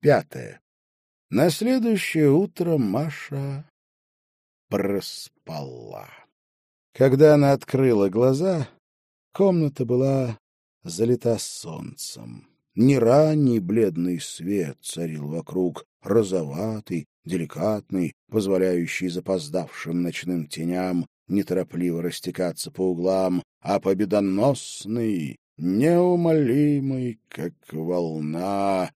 Пятое. На следующее утро Маша проспала. Когда она открыла глаза, комната была залита солнцем. Ни ранний бледный свет царил вокруг, розоватый, деликатный, позволяющий запоздавшим ночным теням неторопливо растекаться по углам, а победоносный, неумолимый, как волна.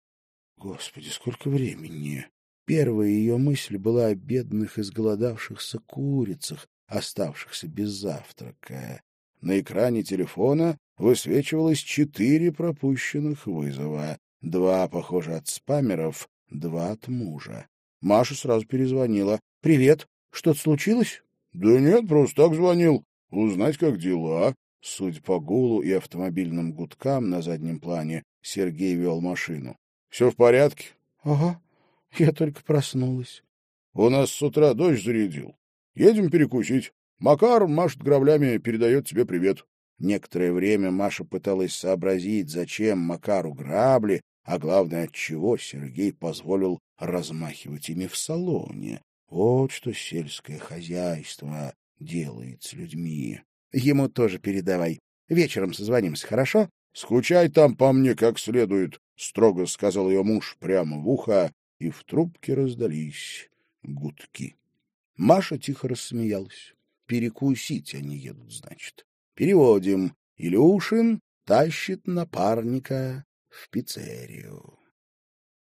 Господи, сколько времени! Первая ее мысль была о бедных изголодавшихся курицах, оставшихся без завтрака. На экране телефона высвечивалось четыре пропущенных вызова. Два, похоже, от спамеров, два от мужа. Маша сразу перезвонила. «Привет. Что-то случилось?» «Да нет, просто так звонил. Узнать, как дела». Судя по гулу и автомобильным гудкам на заднем плане, Сергей вел машину. «Все в порядке?» «Ага. Я только проснулась». «У нас с утра дождь зарядил. Едем перекусить. Макар машет граблями, передает тебе привет». Некоторое время Маша пыталась сообразить, зачем Макару грабли, а главное, от чего Сергей позволил размахивать ими в салоне. Вот что сельское хозяйство делает с людьми. Ему тоже передавай. Вечером созвонимся, хорошо? — Скучай там по мне как следует, — строго сказал ее муж прямо в ухо, и в трубке раздались гудки. Маша тихо рассмеялась. Перекусить они едут, значит. Переводим. Илюшин тащит напарника в пиццерию.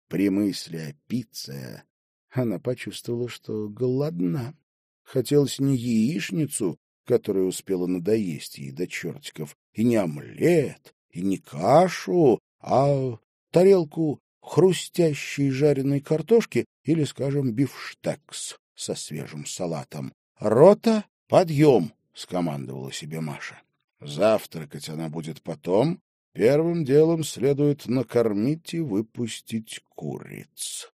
При мысли о пицце она почувствовала, что голодна. Хотелось не яичницу, которая успела надоесть ей до чертиков, и не омлет, и не кашу, а тарелку хрустящей жареной картошки или, скажем, бифштекс со свежим салатом. «Рота, подъем!» — скомандовала себе Маша. Завтракать она будет потом. Первым делом следует накормить и выпустить куриц.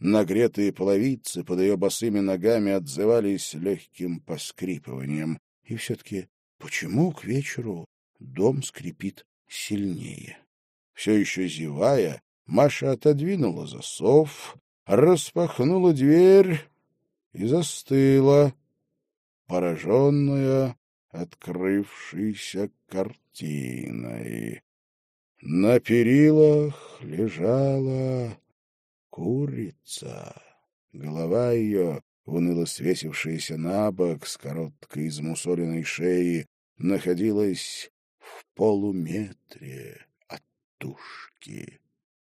Нагретые половицы под ее босыми ногами отзывались легким поскрипыванием. И все-таки почему к вечеру дом скрипит сильнее? Все еще зевая, Маша отодвинула засов, распахнула дверь и застыла, пораженная открывшейся картиной. На перилах лежала курица. Голова ее, уныло свесившаяся на бок с короткой измусоленной шеей, находилась в полуметре от тушки.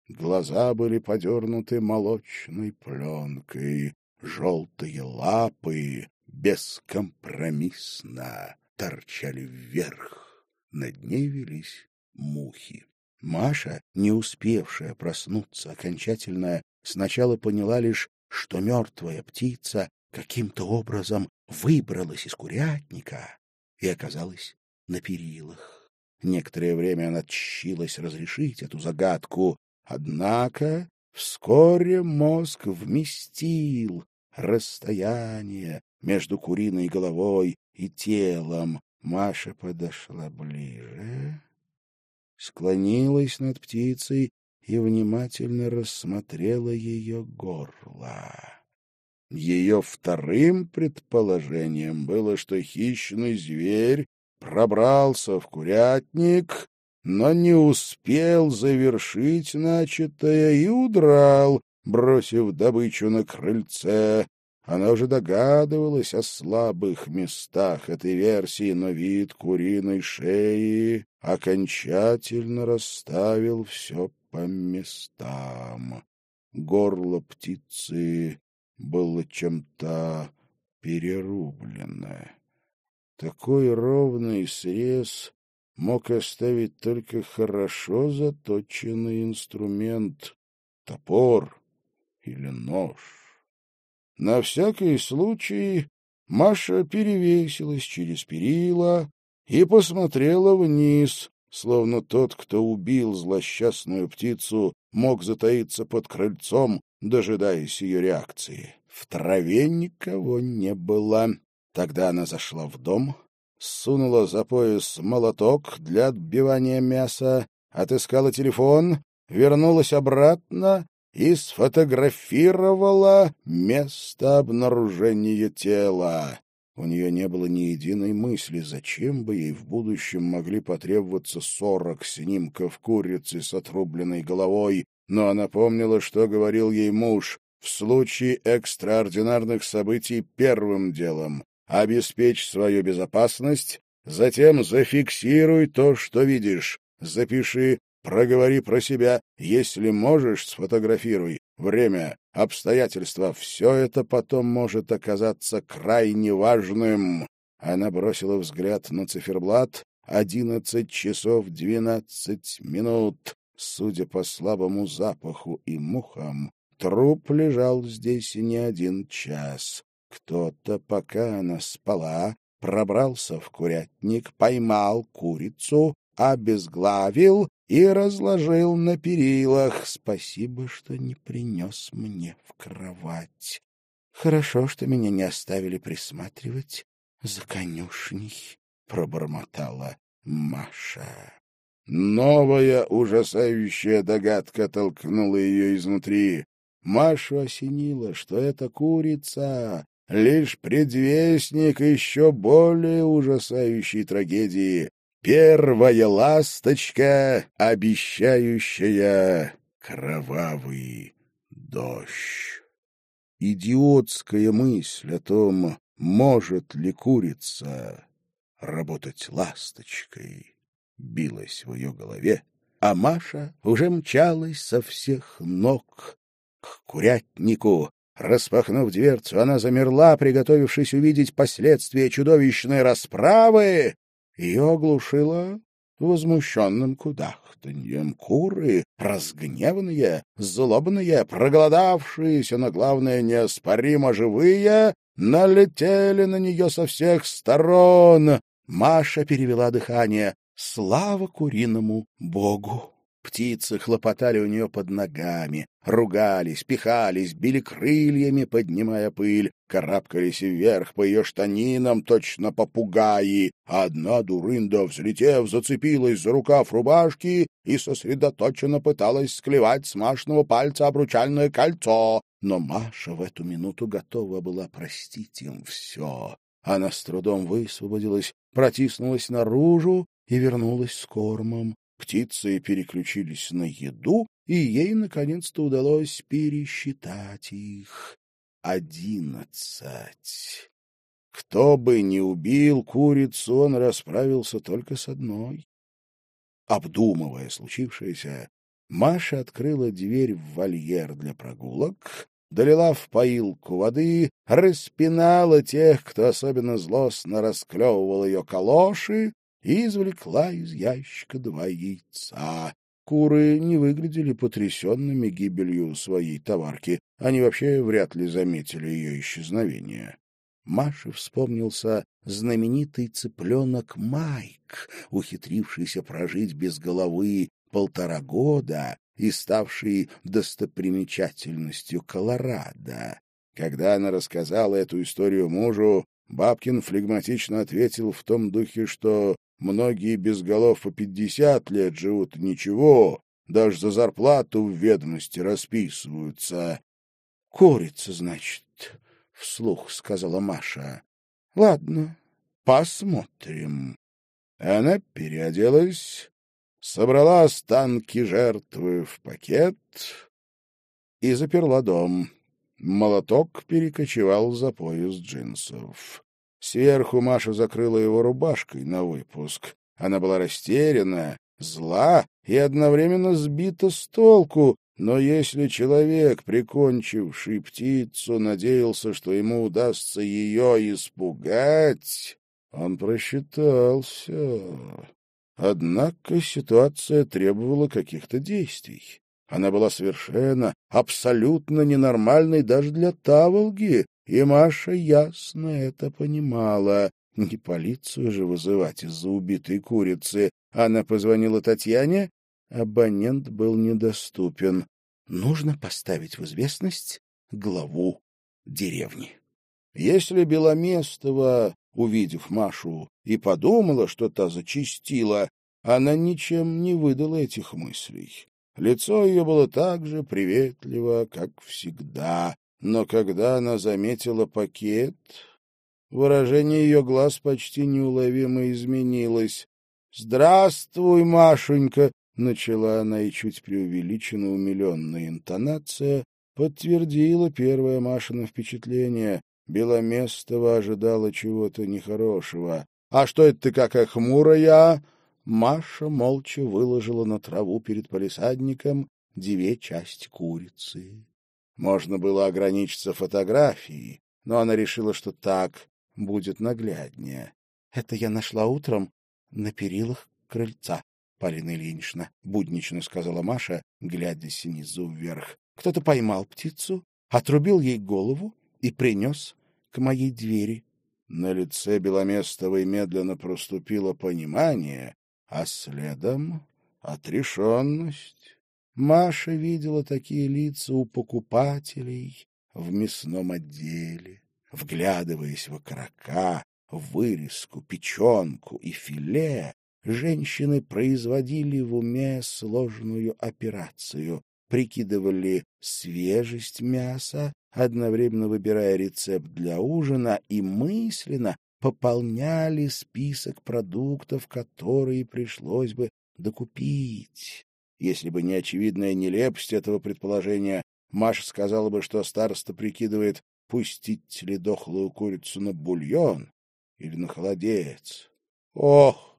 Глаза были подернуты молочной пленкой, желтые лапы бескомпромиссно торчали вверх. Над ней велись мухи. Маша, не успевшая проснуться окончательно, сначала поняла лишь, что мертвая птица каким-то образом выбралась из курятника и оказалась на перилах. Некоторое время она тщилась разрешить эту загадку, однако вскоре мозг вместил расстояние между куриной головой и телом. Маша подошла ближе, склонилась над птицей и внимательно рассмотрела ее горло. Ее вторым предположением было, что хищный зверь пробрался в курятник, но не успел завершить начатое и удрал, бросив добычу на крыльце. Она уже догадывалась о слабых местах этой версии, но вид куриной шеи окончательно расставил все по местам. Горло птицы было чем-то перерублено. Такой ровный срез мог оставить только хорошо заточенный инструмент — топор или нож. На всякий случай Маша перевесилась через перила и посмотрела вниз, словно тот, кто убил злосчастную птицу, мог затаиться под крыльцом, дожидаясь ее реакции. В траве никого не было. Тогда она зашла в дом, сунула за пояс молоток для отбивания мяса, отыскала телефон, вернулась обратно и сфотографировала место обнаружения тела. У нее не было ни единой мысли, зачем бы ей в будущем могли потребоваться сорок снимков курицы с отрубленной головой, но она помнила, что говорил ей муж. В случае экстраординарных событий первым делом обеспечь свою безопасность, затем зафиксируй то, что видишь, запиши, проговори про себя, если можешь, сфотографируй. Время, обстоятельства — все это потом может оказаться крайне важным. Она бросила взгляд на циферблат. Одиннадцать часов двенадцать минут. Судя по слабому запаху и мухам, труп лежал здесь не один час. Кто-то, пока она спала, пробрался в курятник, поймал курицу, обезглавил и разложил на перилах. Спасибо, что не принес мне в кровать. Хорошо, что меня не оставили присматривать за конюшней, — пробормотала Маша. Новая ужасающая догадка толкнула ее изнутри. Машу осенило, что эта курица — лишь предвестник еще более ужасающей трагедии. Первая ласточка, обещающая кровавый дождь. Идиотская мысль о том, может ли курица работать ласточкой, билась в ее голове, а Маша уже мчалась со всех ног к курятнику. Распахнув дверцу, она замерла, приготовившись увидеть последствия чудовищной расправы. Ее оглушило возмущенным кудахтаньем. Куры, разгневанные, злобные, проголодавшиеся, но, главное, неоспоримо живые, налетели на нее со всех сторон. Маша перевела дыхание. Слава куриному богу! Птицы хлопотали у нее под ногами, ругались, пихались, били крыльями, поднимая пыль, карабкались вверх по ее штанинам, точно попугаи. Одна дурында, взлетев, зацепилась за рукав рубашки и сосредоточенно пыталась склевать с Машного пальца обручальное кольцо. Но Маша в эту минуту готова была простить им все. Она с трудом высвободилась, протиснулась наружу и вернулась с кормом. Птицы переключились на еду, и ей наконец-то удалось пересчитать их. Одиннадцать. Кто бы ни убил курицу, он расправился только с одной. Обдумывая случившееся, Маша открыла дверь в вольер для прогулок, долила в поилку воды, распинала тех, кто особенно злостно расклевывал ее калоши, и извлекла из ящика два яйца. Куры не выглядели потрясенными гибелью своей товарки. Они вообще вряд ли заметили ее исчезновение. Маше вспомнился знаменитый цыпленок Майк, ухитрившийся прожить без головы полтора года и ставший достопримечательностью Колорадо. Когда она рассказала эту историю мужу, Бабкин флегматично ответил в том духе, что Многие без голов по пятьдесят лет живут ничего, даже за зарплату в ведомости расписываются. — Курица, значит, — вслух сказала Маша. — Ладно, посмотрим. Она переоделась, собрала останки жертвы в пакет и заперла дом. Молоток перекочевал за пояс джинсов. Сверху Маша закрыла его рубашкой на выпуск. Она была растеряна, зла и одновременно сбита с толку, но если человек, прикончивший птицу, надеялся, что ему удастся ее испугать, он просчитался. Однако ситуация требовала каких-то действий. Она была совершенно, абсолютно ненормальной даже для Таволги, и Маша ясно это понимала. Не полицию же вызывать из-за убитой курицы. Она позвонила Татьяне. Абонент был недоступен. Нужно поставить в известность главу деревни. Если Беломестова, увидев Машу, и подумала, что та зачистила, она ничем не выдала этих мыслей. Лицо ее было так же приветливо, как всегда. Но когда она заметила пакет, выражение ее глаз почти неуловимо изменилось. «Здравствуй, Машенька!» — начала она, и чуть преувеличенно умиленная интонация подтвердила первое Машино впечатление. Беломестова ожидала чего-то нехорошего. «А что это ты какая хмурая?» Маша молча выложила на траву перед полисадником две части курицы. Можно было ограничиться фотографией, но она решила, что так будет нагляднее. — Это я нашла утром на перилах крыльца, Полина Ильинична, — буднично сказала Маша, глядя снизу вверх. — Кто-то поймал птицу, отрубил ей голову и принес к моей двери. На лице Беломестовой медленно проступило понимание, а следом — отрешенность. Маша видела такие лица у покупателей в мясном отделе, вглядываясь в окорока, вырезку, печенку и филе, женщины производили в уме сложную операцию, прикидывали свежесть мяса, одновременно выбирая рецепт для ужина и мысленно пополняли список продуктов, которые пришлось бы докупить. Если бы не очевидная нелепость этого предположения, Маша сказала бы, что староста прикидывает, пустить ли дохлую курицу на бульон или на холодец. — Ох,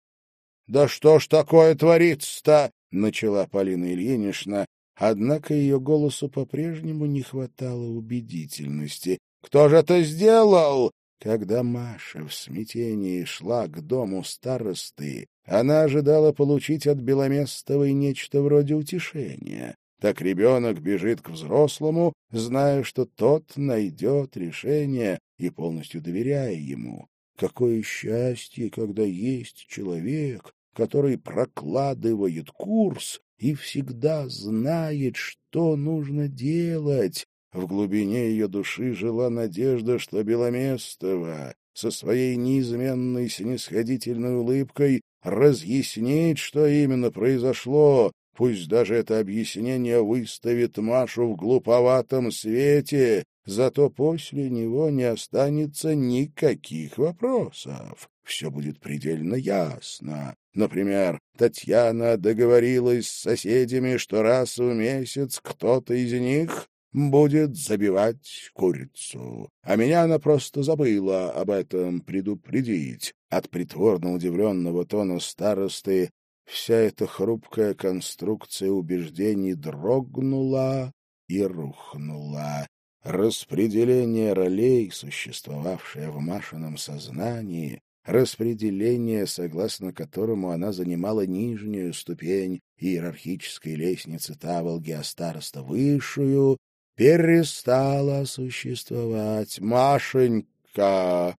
да что ж такое творится-то? — начала Полина Ильинична, однако ее голосу по-прежнему не хватало убедительности. — Кто же это сделал? Когда Маша в смятении шла к дому старосты, она ожидала получить от Беломестовой нечто вроде утешения. Так ребенок бежит к взрослому, зная, что тот найдет решение и полностью доверяя ему. Какое счастье, когда есть человек, который прокладывает курс и всегда знает, что нужно делать, в глубине ее души жила надежда, что Беломестова со своей неизменной снисходительной улыбкой разъяснит, что именно произошло, пусть даже это объяснение выставит Машу в глуповатом свете, зато после него не останется никаких вопросов. Все будет предельно ясно. Например, Татьяна договорилась с соседями, что раз в месяц кто-то из них будет забивать курицу. А меня она просто забыла об этом предупредить. От притворно удивленного тона старосты вся эта хрупкая конструкция убеждений дрогнула и рухнула. Распределение ролей, существовавшее в Машином сознании, распределение, согласно которому она занимала нижнюю ступень иерархической лестницы Таволги, а староста высшую, перестала существовать. Машенька!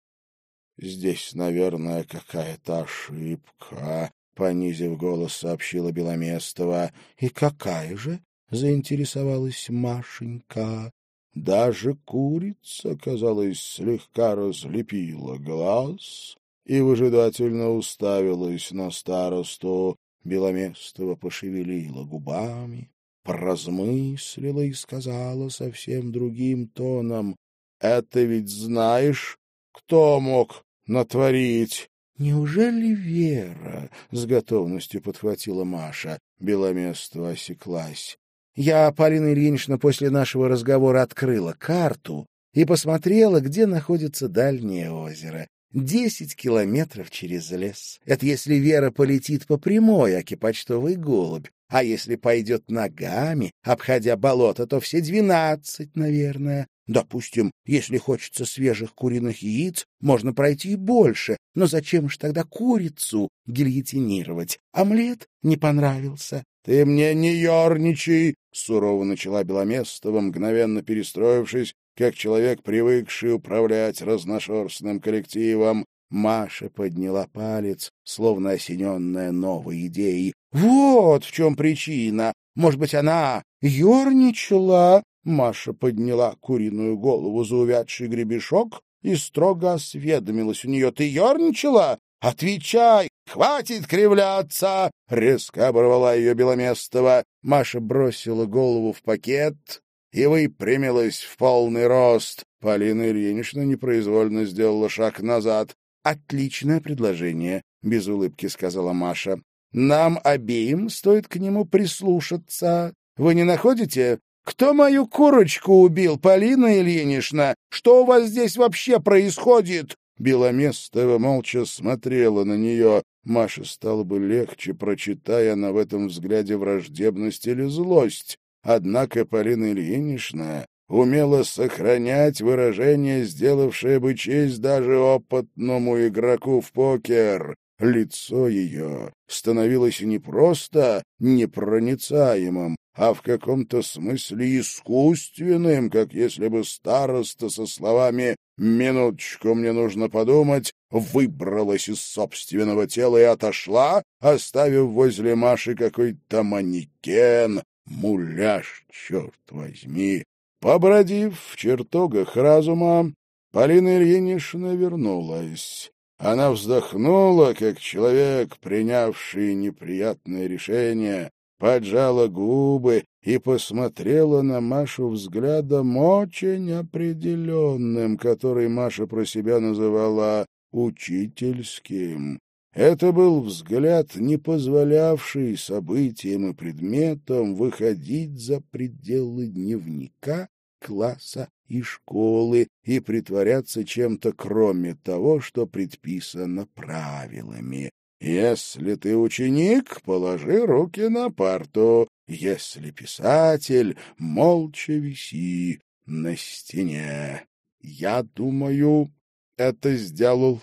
Здесь, наверное, какая-то ошибка, — понизив голос, сообщила Беломестова. — И какая же? — заинтересовалась Машенька. Даже курица, казалось, слегка разлепила глаз и выжидательно уставилась на старосту. Беломестова пошевелила губами, поразмыслила и сказала совсем другим тоном, «Это ведь знаешь, кто мог натворить?» «Неужели Вера?» — с готовностью подхватила Маша. Беломестова осеклась. «Я, Полина Ильинична, после нашего разговора открыла карту и посмотрела, где находится дальнее озеро. Десять километров через лес. Это если Вера полетит по прямой, аки почтовый голубь. А если пойдет ногами, обходя болото, то все двенадцать, наверное. Допустим, если хочется свежих куриных яиц, можно пройти и больше. Но зачем ж тогда курицу гильотинировать? Омлет не понравился. — Ты мне не ерничай! — сурово начала Беломестова, мгновенно перестроившись, как человек, привыкший управлять разношерстным коллективом. Маша подняла палец, словно осененная новой идеей. Вот в чем причина. Может быть, она ерничала? Маша подняла куриную голову за увядший гребешок и строго осведомилась у нее. — Ты ерничала? Отвечай! Хватит кривляться!» — резко оборвала ее Беломестова. Маша бросила голову в пакет и выпрямилась в полный рост. Полина Ильинична непроизвольно сделала шаг назад. «Отличное предложение», — без улыбки сказала Маша. «Нам обеим стоит к нему прислушаться. Вы не находите? Кто мою курочку убил, Полина Ильинична? Что у вас здесь вообще происходит?» Беломестова молча смотрела на нее. Маше стало бы легче, прочитая она в этом взгляде враждебность или злость. Однако Полина Ильинична умела сохранять выражение, сделавшее бы честь даже опытному игроку в покер. Лицо ее становилось не просто непроницаемым, а в каком-то смысле искусственным, как если бы староста со словами «минуточку, мне нужно подумать» выбралась из собственного тела и отошла, оставив возле Маши какой-то манекен, муляж, черт возьми. Побродив в чертогах разума, Полина Ильинична вернулась. Она вздохнула, как человек, принявший неприятное решение, поджала губы и посмотрела на Машу взглядом очень определенным, который Маша про себя называла учительским. Это был взгляд, не позволявший событиям и предметам выходить за пределы дневника, класса и школы и притворяться чем-то кроме того, что предписано правилами. Если ты ученик, положи руки на парту. Если писатель, молча виси на стене. Я думаю, это сделал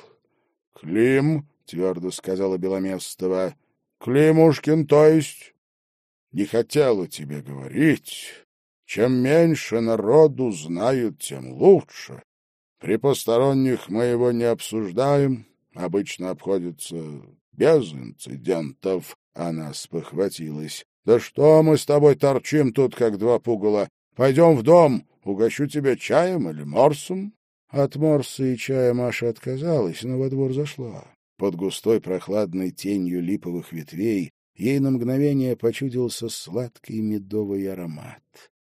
Клим, — твердо сказала Беломестова. Климушкин, то есть, не хотела тебе говорить. Чем меньше народу знают, тем лучше. При посторонних мы его не обсуждаем, обычно обходится без инцидентов. Она спохватилась. Да что мы с тобой торчим тут, как два пугала? Пойдем в дом, угощу тебя чаем или морсом. От морса и чая Маша отказалась, но во двор зашла. Под густой прохладной тенью липовых ветвей ей на мгновение почудился сладкий медовый аромат.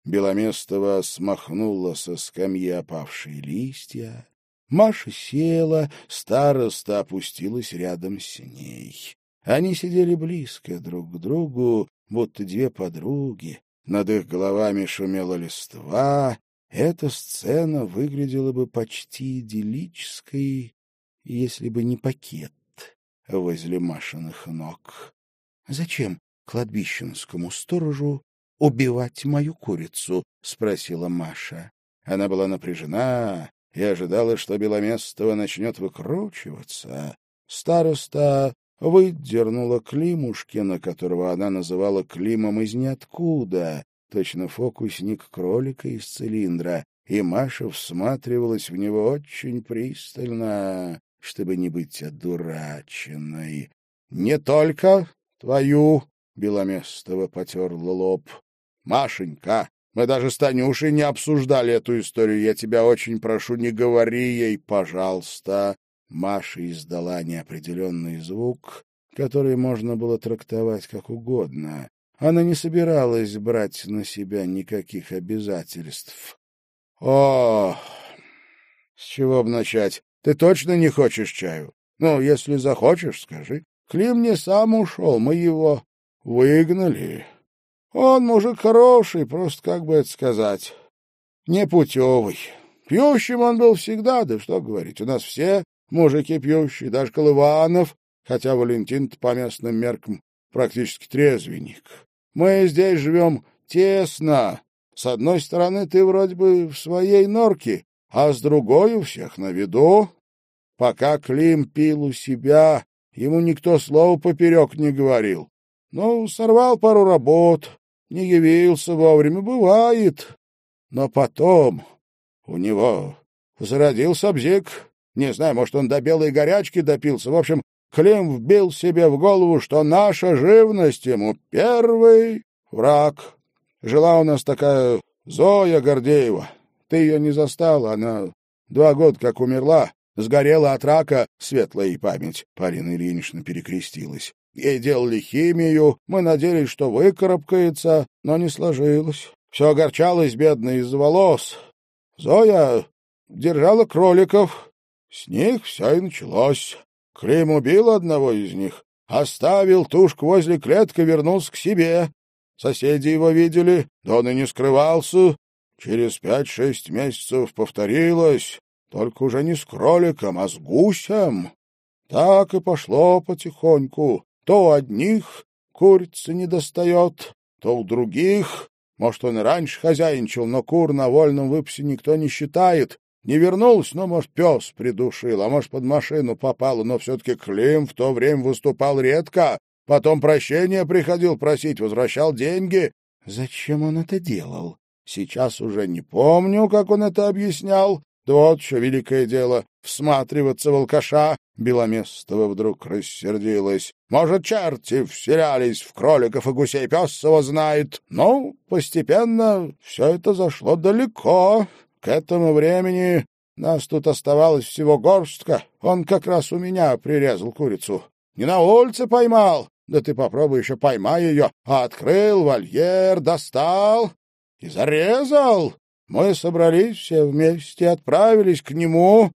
Беломестова смахнула со скамьи опавшие листья. Маша села, староста опустилась рядом с ней. Они сидели близко друг к другу, будто две подруги. Над их головами шумела листва. Эта сцена выглядела бы почти идиллической, если бы не пакет возле Машиных ног. Зачем кладбищенскому сторожу убивать мою курицу? — спросила Маша. Она была напряжена и ожидала, что Беломестова начнет выкручиваться. Староста выдернула Климушкина, которого она называла Климом из ниоткуда, точно фокусник кролика из цилиндра, и Маша всматривалась в него очень пристально, чтобы не быть одураченной. — Не только твою, — Беломестова потерла лоб. — Машенька, мы даже с Танюшей не обсуждали эту историю. Я тебя очень прошу, не говори ей, пожалуйста. Маша издала неопределенный звук, который можно было трактовать как угодно. Она не собиралась брать на себя никаких обязательств. — О, с чего бы начать? Ты точно не хочешь чаю? Ну, если захочешь, скажи. Клим не сам ушел, мы его выгнали. Он мужик хороший, просто как бы это сказать, непутевый. Пьющим он был всегда, да что говорить, у нас все мужики пьющие, даже Колыванов, хотя Валентин по местным меркам практически трезвенник. Мы здесь живем тесно. С одной стороны, ты вроде бы в своей норке, а с другой у всех на виду. Пока Клим пил у себя, ему никто слова поперек не говорил. Ну, сорвал пару работ, не явился вовремя, бывает. Но потом у него зародился бзик. Не знаю, может, он до белой горячки допился. В общем, Клим вбил себе в голову, что наша живность ему первый враг. Жила у нас такая Зоя Гордеева. Ты ее не застала, она два года как умерла. Сгорела от рака, светлая ей память. Полина Ильинична перекрестилась. Ей делали химию, мы надеялись, что выкарабкается, но не сложилось. Все огорчалось бедно из-за волос. Зоя держала кроликов. С них все и началось. Клим убил одного из них, оставил тушку возле клетки, вернулся к себе. Соседи его видели, да он и не скрывался. Через пять-шесть месяцев повторилось, только уже не с кроликом, а с гусем. Так и пошло потихоньку. То одних курицы не достает, то у других. Может, он и раньше хозяйничал, но кур на вольном выпасе никто не считает. Не вернулся, ну, может, пес придушил, а может, под машину попало, но все-таки Клим в то время выступал редко. Потом прощения приходил просить, возвращал деньги. Зачем он это делал? Сейчас уже не помню, как он это объяснял. Да вот еще великое дело — всматриваться в алкаша. Беломестова вдруг рассердилась. Может, черти вселялись в кроликов и гусей, пес его знает. Ну, постепенно все это зашло далеко. К этому времени нас тут оставалось всего горстка. Он как раз у меня прирезал курицу. Не на улице поймал, да ты попробуй еще поймай ее. Открыл вольер, достал и зарезал. Мы собрались все вместе, отправились к нему,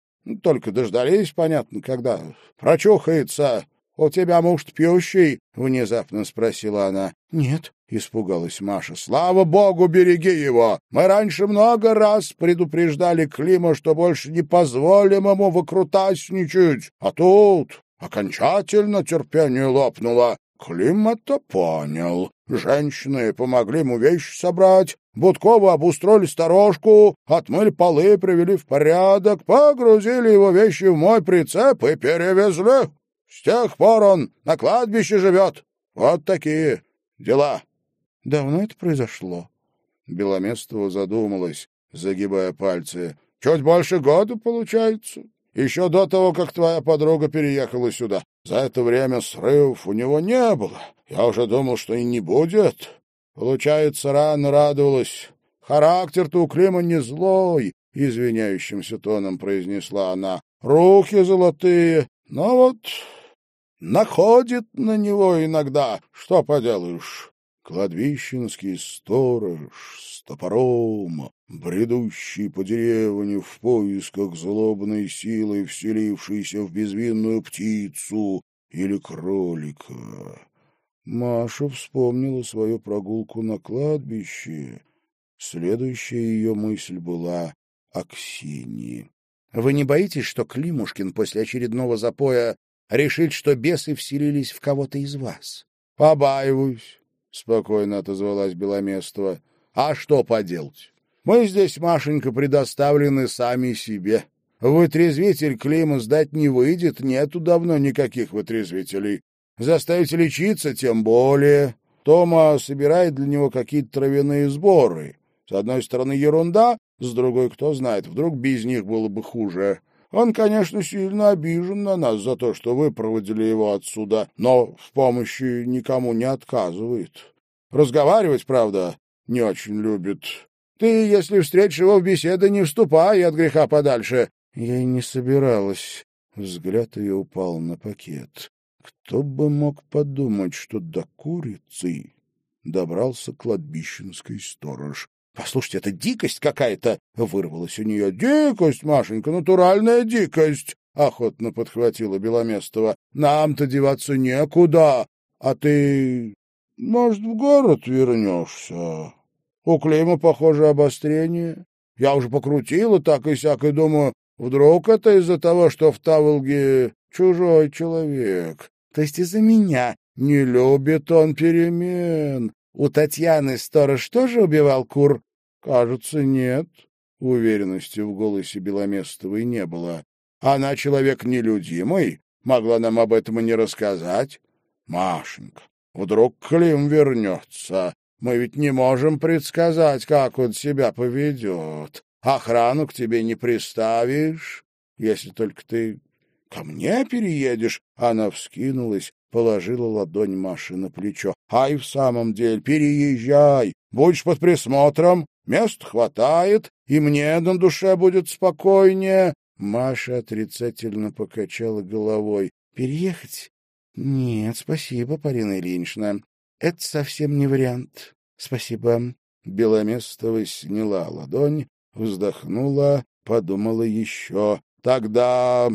только дождались, понятно, когда прочухается. У тебя муж пьющий? — внезапно спросила она. — Нет, — испугалась Маша. — Слава богу, береги его! Мы раньше много раз предупреждали Клима, что больше не позволим ему выкрутасничать. А тут окончательно терпение лопнуло. Клим это понял. Женщины помогли ему вещи собрать, Будкова обустроили сторожку, отмыли полы, привели в порядок, погрузили его вещи в мой прицеп и перевезли. С тех пор он на кладбище живет. Вот такие дела. Давно это произошло? Беломестова задумалась, загибая пальцы. Чуть больше года, получается. Еще до того, как твоя подруга переехала сюда. За это время срывов у него не было. Я уже думал, что и не будет. Получается, рано радовалась. Характер-то у Клима не злой, — извиняющимся тоном произнесла она. Руки золотые, но вот находит на него иногда. Что поделаешь? Кладбищенский сторож с топором, бредущий по деревне в поисках злобной силы, вселившейся в безвинную птицу или кролика. Маша вспомнила свою прогулку на кладбище. Следующая ее мысль была о Ксении. — Вы не боитесь, что Климушкин после очередного запоя решит, что бесы вселились в кого-то из вас? — Побаиваюсь, — спокойно отозвалась Беломестова. — А что поделать? Мы здесь, Машенька, предоставлены сами себе. Вытрезвитель Клима сдать не выйдет, нету давно никаких вытрезвителей. Заставить лечиться тем более. Тома собирает для него какие-то травяные сборы. С одной стороны ерунда, с другой кто знает, вдруг без них было бы хуже. Он, конечно, сильно обижен на нас за то, что вы проводили его отсюда, но в помощи никому не отказывает. Разговаривать, правда, не очень любит. Ты, если встретишь его в беседы, не вступай от греха подальше. Я и не собиралась. Взгляд ее упал на пакет. Кто бы мог подумать, что до курицы добрался кладбищенский сторож. — Послушайте, это дикость какая-то! — вырвалась у нее. — Дикость, Машенька, натуральная дикость! — охотно подхватила Беломестова. — Нам-то деваться некуда. А ты, может, в город вернешься? У Клима, похоже, обострение. Я уже покрутила так и сяк, и думаю, вдруг это из-за того, что в Таволге чужой человек. То есть из-за меня. Не любит он перемен. У Татьяны сторож тоже убивал кур? Кажется, нет. Уверенности в голосе Беломестовой не было. Она человек нелюдимый, могла нам об этом и не рассказать. Машенька, вдруг Клим вернется. Мы ведь не можем предсказать, как он себя поведет. Охрану к тебе не приставишь, если только ты Ко мне переедешь? Она вскинулась, положила ладонь Маши на плечо. Ай, в самом деле, переезжай. Будешь под присмотром, мест хватает, и мне на душе будет спокойнее. Маша отрицательно покачала головой. «Переехать? Нет, спасибо, Полина Ильинична. Это совсем не вариант. Спасибо». Беломестова сняла ладонь, вздохнула, подумала еще. «Тогда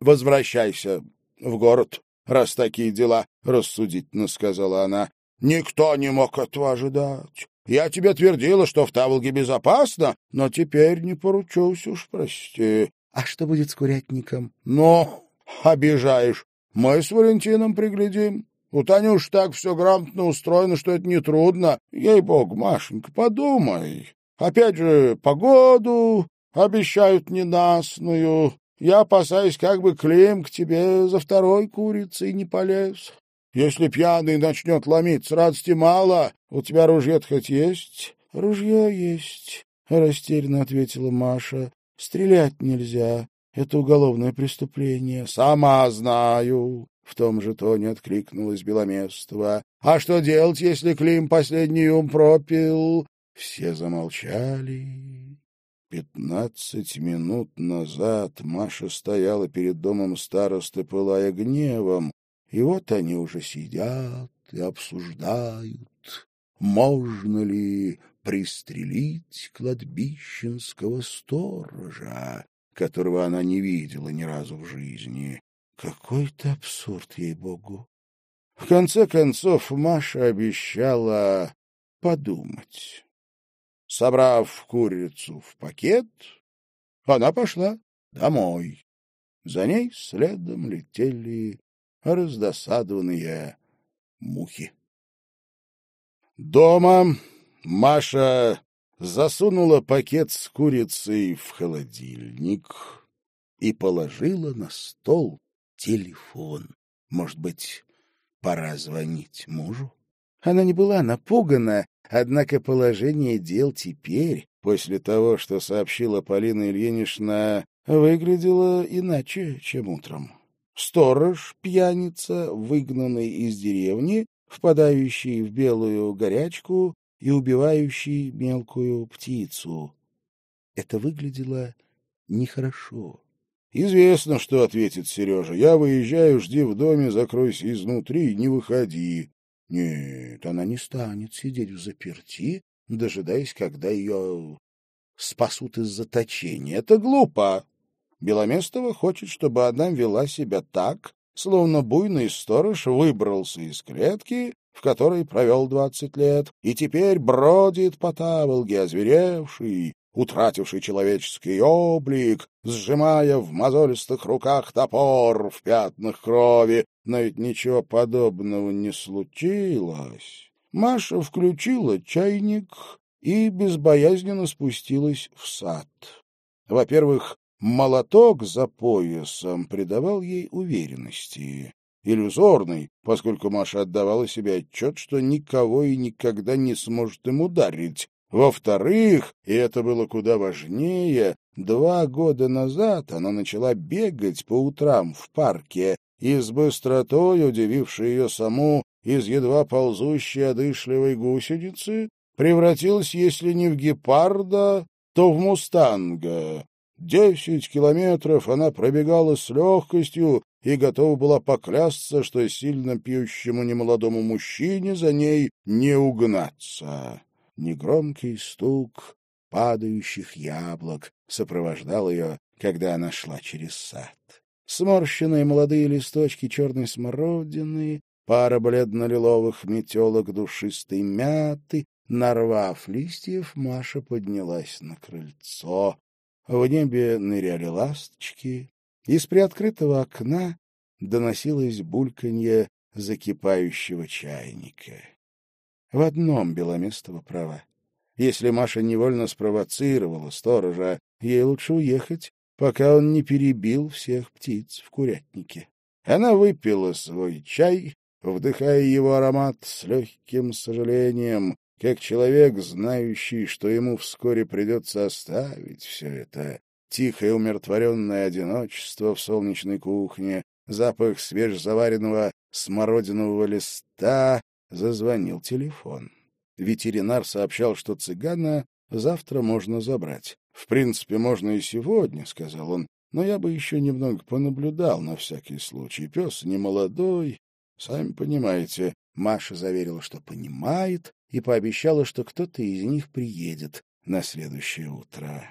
возвращайся в город, раз такие дела», — рассудительно сказала она. «Никто не мог этого ожидать. Я тебе твердила, что в Таволге безопасно, но теперь не поручусь уж, прости. А что будет с курятником? Ну, обижаешь. Мы с Валентином приглядим. У Танюш так все грамотно устроено, что это нетрудно. Ей-богу, Машенька, подумай. Опять же, погоду обещают ненастную. Я опасаюсь, как бы Клим к тебе за второй курицей не полез. Если пьяный начнет ломиться, радости мало. У тебя ружье хоть есть? — Ружье есть, — растерянно ответила Маша. Стрелять нельзя. Это уголовное преступление. Сама знаю. В том же тоне откликнулась Беломестова. А что делать, если Клим последний ум пропил? Все замолчали. Пятнадцать минут назад Маша стояла перед домом старосты, пылая гневом, и вот они уже сидят и обсуждают, можно ли пристрелить кладбищенского сторожа, которого она не видела ни разу в жизни. Какой-то абсурд, ей-богу. В конце концов, Маша обещала подумать. Собрав курицу в пакет, она пошла домой. За ней следом летели раздосадованные мухи. Дома Маша засунула пакет с курицей в холодильник и положила на стол телефон. Может быть, пора звонить мужу? Она не была напугана, однако положение дел теперь, после того, что сообщила Полина Ильинична, выглядело иначе, чем утром. Сторож, пьяница, выгнанный из деревни, впадающий в белую горячку, и убивающий мелкую птицу. Это выглядело нехорошо. Известно, что ответит Сережа. Я выезжаю, жди в доме, закройся изнутри, не выходи. Нет, она не станет сидеть в заперти, дожидаясь, когда ее спасут из заточения. Это глупо. Беломестова хочет, чтобы она вела себя так, словно буйный сторож выбрался из клетки в которой провел двадцать лет, и теперь бродит по Таволге, озверевший, утративший человеческий облик, сжимая в мозолистых руках топор в пятнах крови. Но ведь ничего подобного не случилось. Маша включила чайник и безбоязненно спустилась в сад. Во-первых, молоток за поясом придавал ей уверенности иллюзорный, поскольку Маша отдавала себе отчет, что никого и никогда не сможет им ударить. Во-вторых, и это было куда важнее, два года назад она начала бегать по утрам в парке и с быстротой, удивившей ее саму, из едва ползущей одышливой гусеницы, превратилась, если не в гепарда, то в мустанга. Десять километров она пробегала с легкостью, и готова была поклясться, что сильно пьющему немолодому мужчине за ней не угнаться. Негромкий стук падающих яблок сопровождал ее, когда она шла через сад. Сморщенные молодые листочки черной смородины, пара бледно-лиловых метелок душистой мяты, нарвав листьев, Маша поднялась на крыльцо. В небе ныряли ласточки, из приоткрытого окна доносилось бульканье закипающего чайника. В одном Беломестова права. Если Маша невольно спровоцировала сторожа, ей лучше уехать, пока он не перебил всех птиц в курятнике. Она выпила свой чай, вдыхая его аромат с легким сожалением, как человек, знающий, что ему вскоре придется оставить все это тихое умиротворенное одиночество в солнечной кухне, запах свежезаваренного смородинового листа, зазвонил телефон. Ветеринар сообщал, что цыгана завтра можно забрать. «В принципе, можно и сегодня», — сказал он, но я бы еще немного понаблюдал на всякий случай. Пес не молодой, сами понимаете. Маша заверила, что понимает, и пообещала, что кто-то из них приедет на следующее утро.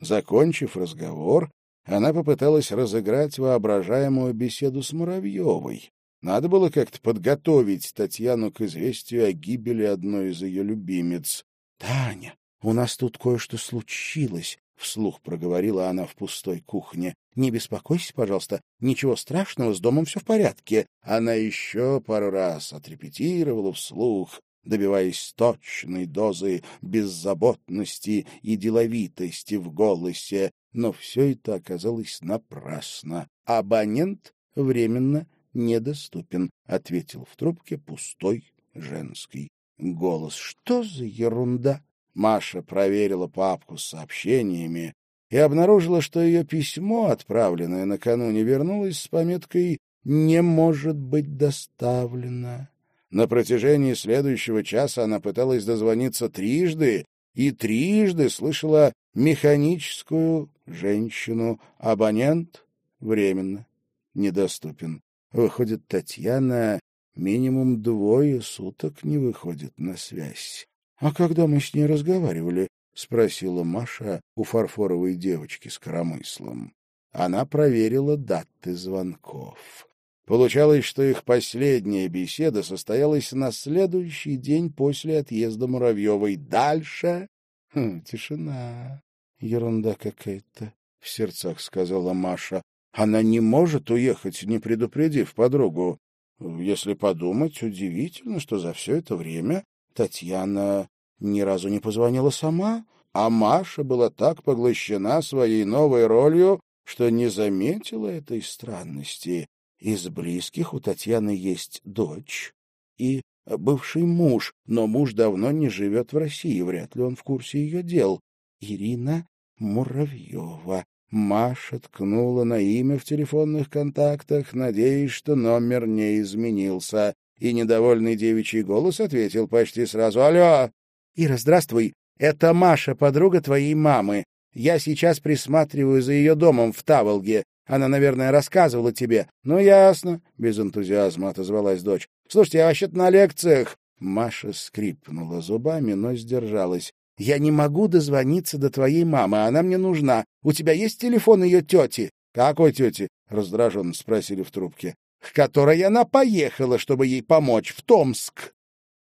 Закончив разговор, она попыталась разыграть воображаемую беседу с Муравьевой. Надо было как-то подготовить Татьяну к известию о гибели одной из ее любимец. — Таня, у нас тут кое-что случилось, — вслух проговорила она в пустой кухне. — Не беспокойся, пожалуйста, ничего страшного, с домом все в порядке. Она еще пару раз отрепетировала вслух, добиваясь точной дозы беззаботности и деловитости в голосе, но все это оказалось напрасно. Абонент временно недоступен, — ответил в трубке пустой женский голос. — Что за ерунда? Маша проверила папку с сообщениями и обнаружила, что ее письмо, отправленное накануне, вернулось с пометкой «Не может быть доставлено». На протяжении следующего часа она пыталась дозвониться трижды и трижды слышала механическую женщину. Абонент временно недоступен. Выходит, Татьяна минимум двое суток не выходит на связь. — А когда мы с ней разговаривали? — спросила Маша у фарфоровой девочки с коромыслом. Она проверила даты звонков. Получалось, что их последняя беседа состоялась на следующий день после отъезда Муравьевой. Дальше хм, тишина. Ерунда какая-то, — в сердцах сказала Маша. Она не может уехать, не предупредив подругу. Если подумать, удивительно, что за все это время Татьяна ни разу не позвонила сама, а Маша была так поглощена своей новой ролью, что не заметила этой странности. Из близких у Татьяны есть дочь и бывший муж, но муж давно не живет в России, вряд ли он в курсе ее дел. Ирина Муравьева. Маша ткнула на имя в телефонных контактах, надеясь, что номер не изменился. И недовольный девичий голос ответил почти сразу. «Алло!» «Ира, здравствуй. Это Маша, подруга твоей мамы. Я сейчас присматриваю за ее домом в Таволге. Она, наверное, рассказывала тебе. — Ну, ясно, — без энтузиазма отозвалась дочь. — Слушайте, я вообще-то на лекциях. Маша скрипнула зубами, но сдержалась. Я не могу дозвониться до твоей мамы, она мне нужна. У тебя есть телефон ее тети? — Какой тети? — раздраженно спросили в трубке. — К которой она поехала, чтобы ей помочь, в Томск.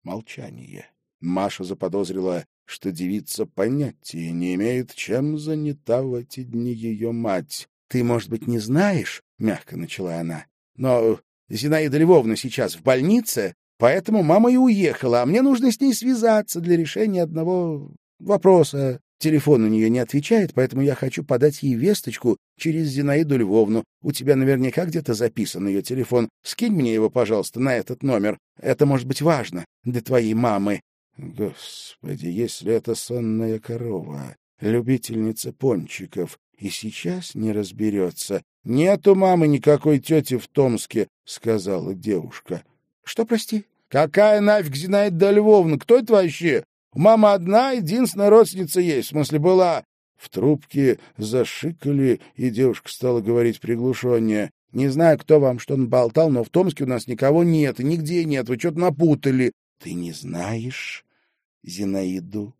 Молчание. Маша заподозрила, что девица понятия не имеет, чем занята в эти дни ее мать. — Ты, может быть, не знаешь, — мягко начала она, — но Зинаида Львовна сейчас в больнице, Поэтому мама и уехала, а мне нужно с ней связаться для решения одного вопроса. Телефон у нее не отвечает, поэтому я хочу подать ей весточку через Зинаиду Львовну. У тебя наверняка где-то записан ее телефон. Скинь мне его, пожалуйста, на этот номер. Это может быть важно для твоей мамы. Господи, если это сонная корова, любительница пончиков, и сейчас не разберется. — Нету мамы никакой тети в Томске, — сказала девушка. — Что, прости? Какая нафиг Зинаида Львовна? Кто это вообще? Мама одна, единственная родственница есть, в смысле была. В трубке зашикали, и девушка стала говорить приглушеннее. Не знаю, кто вам что болтал, но в Томске у нас никого нет, и нигде нет, вы что-то напутали. Ты не знаешь Зинаиду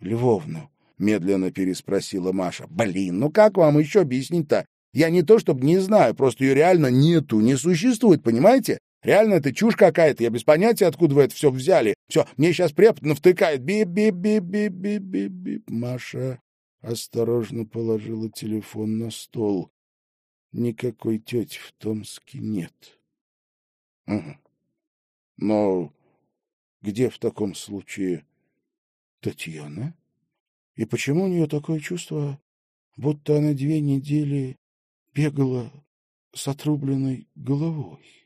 Львовну? Медленно переспросила Маша. Блин, ну как вам еще объяснить-то? Я не то чтобы не знаю, просто ее реально нету, не существует, понимаете? Реально это чушь какая-то, я без понятия, откуда вы это все взяли. Все, мне сейчас препод навтыкает. Бип-бип-бип-бип-бип-бип. Маша осторожно положила телефон на стол. Никакой тети в Томске нет. Угу. Но где в таком случае Татьяна? И почему у нее такое чувство, будто она две недели бегала с отрубленной головой?